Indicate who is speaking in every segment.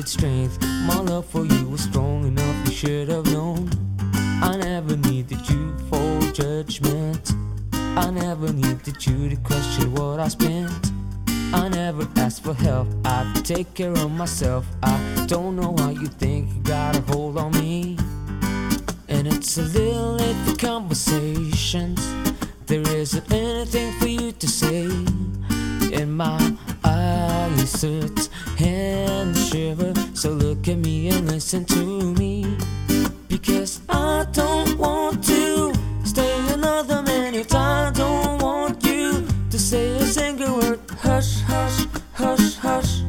Speaker 1: needed strength. My love for you was strong enough, you should have known. I never needed you for judgment. I never needed you to question what I spent. I never asked for help, I take care of myself. I don't know why you think you got a hold on me. And it's a little late for conversations. There isn't anything for you to say. In my eyes at me and listen to me. Because I don't want to stay another minute. I don't want you to say a single word. Hush, hush, hush, hush.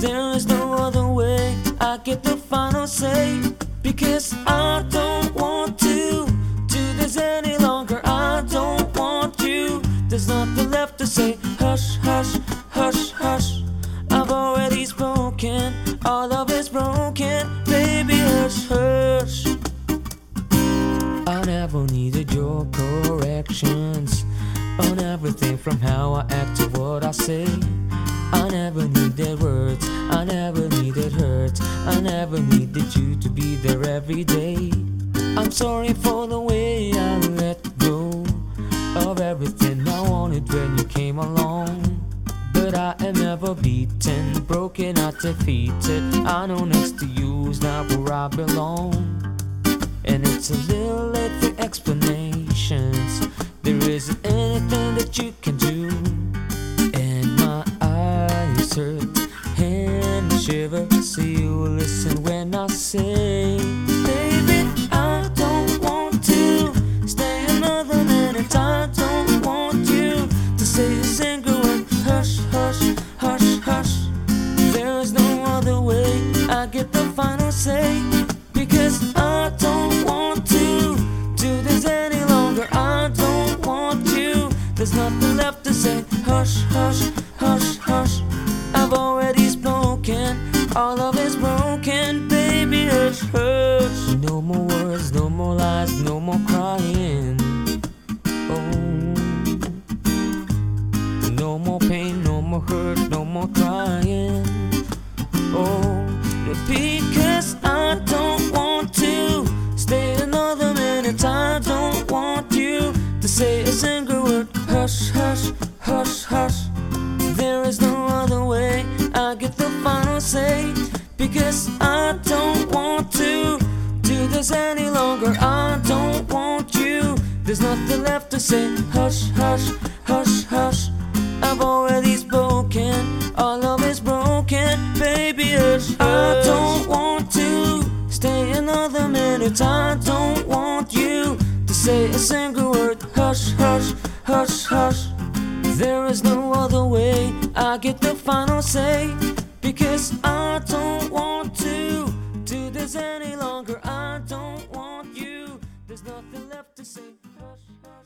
Speaker 1: There is no other way. I get the final say. Because I don't want to do this any longer. I don't want you. There's nothing left to say. Hush, hush, hush, hush. I've already spoken. All is broken. Baby, hush, hush. I never needed your corrections on everything from how I act to what I say. I never needed words, I never needed hurt, I never needed you to be there every day. I'm sorry for the way I let go of everything I wanted when you came along. But I am never beaten, broken, or defeated. I know next to you is not where I belong. And it's a little late for explanations. There isn't anything that you can do. And my eyes hurt and shiver. So you listen when I say, final say. Because I don't want to do this any longer. I don't want you. There's nothing left to say. Hush, hush, hush, hush. I've already spoken. All of it's broken, baby. Hush, hush. No more words, no more lies, no more crying. Because I don't want to stay another minute. I don't want you to say a single word. Hush, hush, hush, hush. There is no other way. I get the final say. Because I don't want to do this any longer. I don't want you. There's nothing left to say. Hush, hush, hush, hush. I've already spoken. All of it's broken, baby. I don't want you to say a single word. Hush, hush, hush, hush. There is no other way I get the final say. Because I don't want to do this any longer. I don't want you. There's nothing left to say. Hush, hush.